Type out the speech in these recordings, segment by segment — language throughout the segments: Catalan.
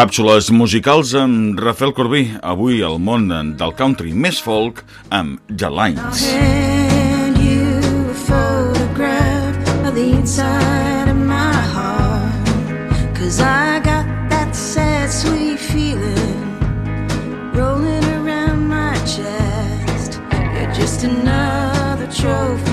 Càpsules musicals amb Rafael Corbí. Avui el món del country més folk amb The Lines. Just another trophy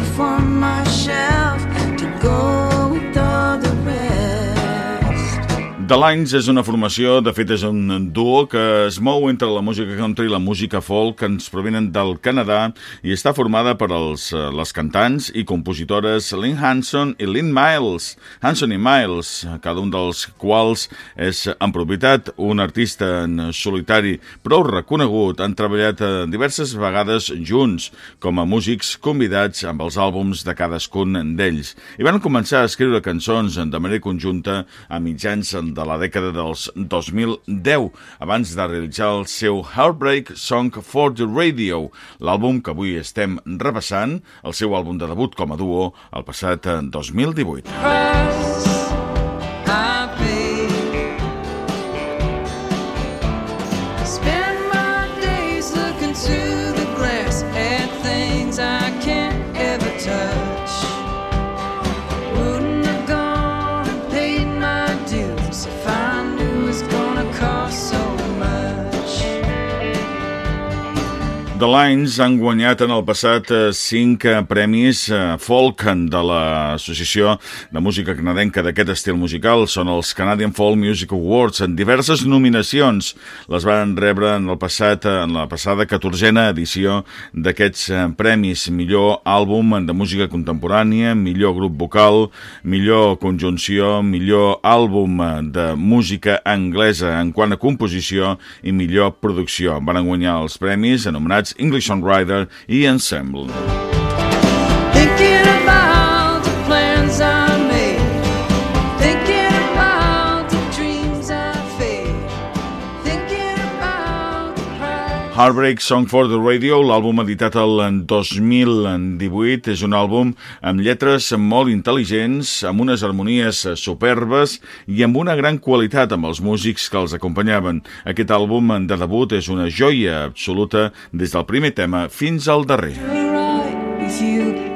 The Lines és una formació, de fet és un duo que es mou entre la música country i la música folk que ens provenen del Canadà i està formada per els, eh, les cantants i compositores Lynn Hanson i Lynn Miles. Hanson i Miles, cada un dels quals és en propietat un artista en solitari prou reconegut, han treballat eh, diverses vegades junts com a músics convidats amb els àlbums de cadascun d'ells i van començar a escriure cançons de manera conjunta a mitjans la dècada dels 2010, abans de realitzar el seu Heartbreak Song for the Radio, l'àlbum que avui estem repassant, el seu àlbum de debut com a duo, el passat 2018. fine. The Lines han guanyat en el passat eh, cinc eh, premis eh, folk de l'Associació de Música Canadenca d'aquest estil musical. Són els Canadian Folk Music Awards en diverses nominacions. Les van rebre en el passat en la passada 14a edició d'aquests premis. Millor àlbum de música contemporània, millor grup vocal, millor conjunció, millor àlbum de música anglesa en quant a composició i millor producció. Van guanyar els premis anomenats English songwriter Ian Semble. Heartbreak Song for the Radio, l'àlbum editat el 2018, és un àlbum amb lletres molt intel·ligents, amb unes harmonies superbes i amb una gran qualitat amb els músics que els acompanyaven. Aquest àlbum de debut és una joia absoluta des del primer tema fins al darrer. I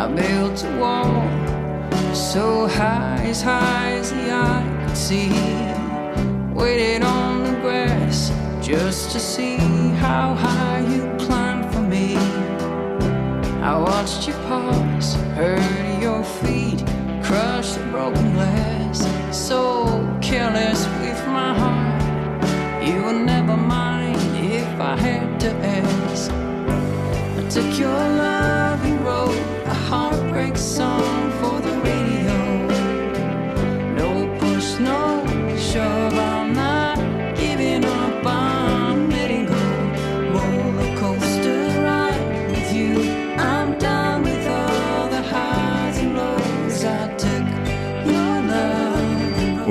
I built a wall so high, as high as the eye could see. Waited on the grass just to see how high you climbed for me. I watched you pause, heard your feet crush the broken glass. So careless with my heart, you would never mind if I had to ask.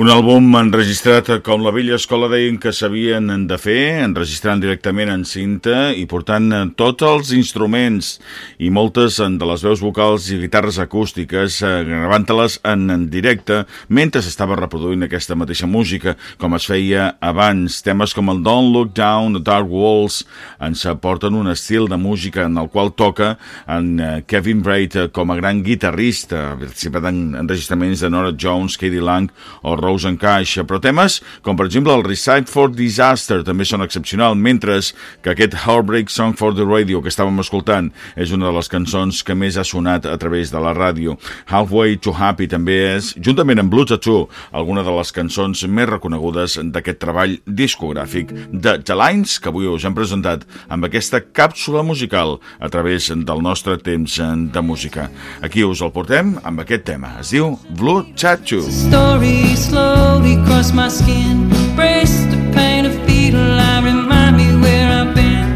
Un àlbum enregistrat com la vella escola deien que sabien de fer, enregistrant directament en cinta i portant tots els instruments i moltes de les veus vocals i guitarres acústiques, eh, gravant-les en, directe mentre s'estava reproduint aquesta mateixa música, com es feia abans. Temes com el Don't Look Down, The Dark Walls, ens aporten un estil de música en el qual toca en eh, Kevin Braid com a gran guitarrista, participat en enregistraments de Nora Jones, Katie Lang o Rose Cash, però temes com per exemple el Recite for Disaster també són excepcionals, mentre que aquest Heartbreak Song for the Radio que estàvem escoltant és una de les cançons que més ha sonat a través de la ràdio. Halfway to Happy també és, juntament amb Blue Tattoo, alguna de les cançons més reconegudes d'aquest treball discogràfic de The Lines, que avui us hem presentat amb aquesta càpsula musical a través del nostre temps de música. Aquí us el portem amb aquest tema. Es diu Blue Tattoo. Story slowly cross my skin. Brace the pain of fetal eye, remind me where I've been.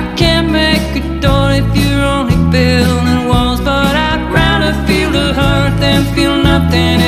I can't make a door if you're only building walls, but I'd rather feel the hurt than feel nothing.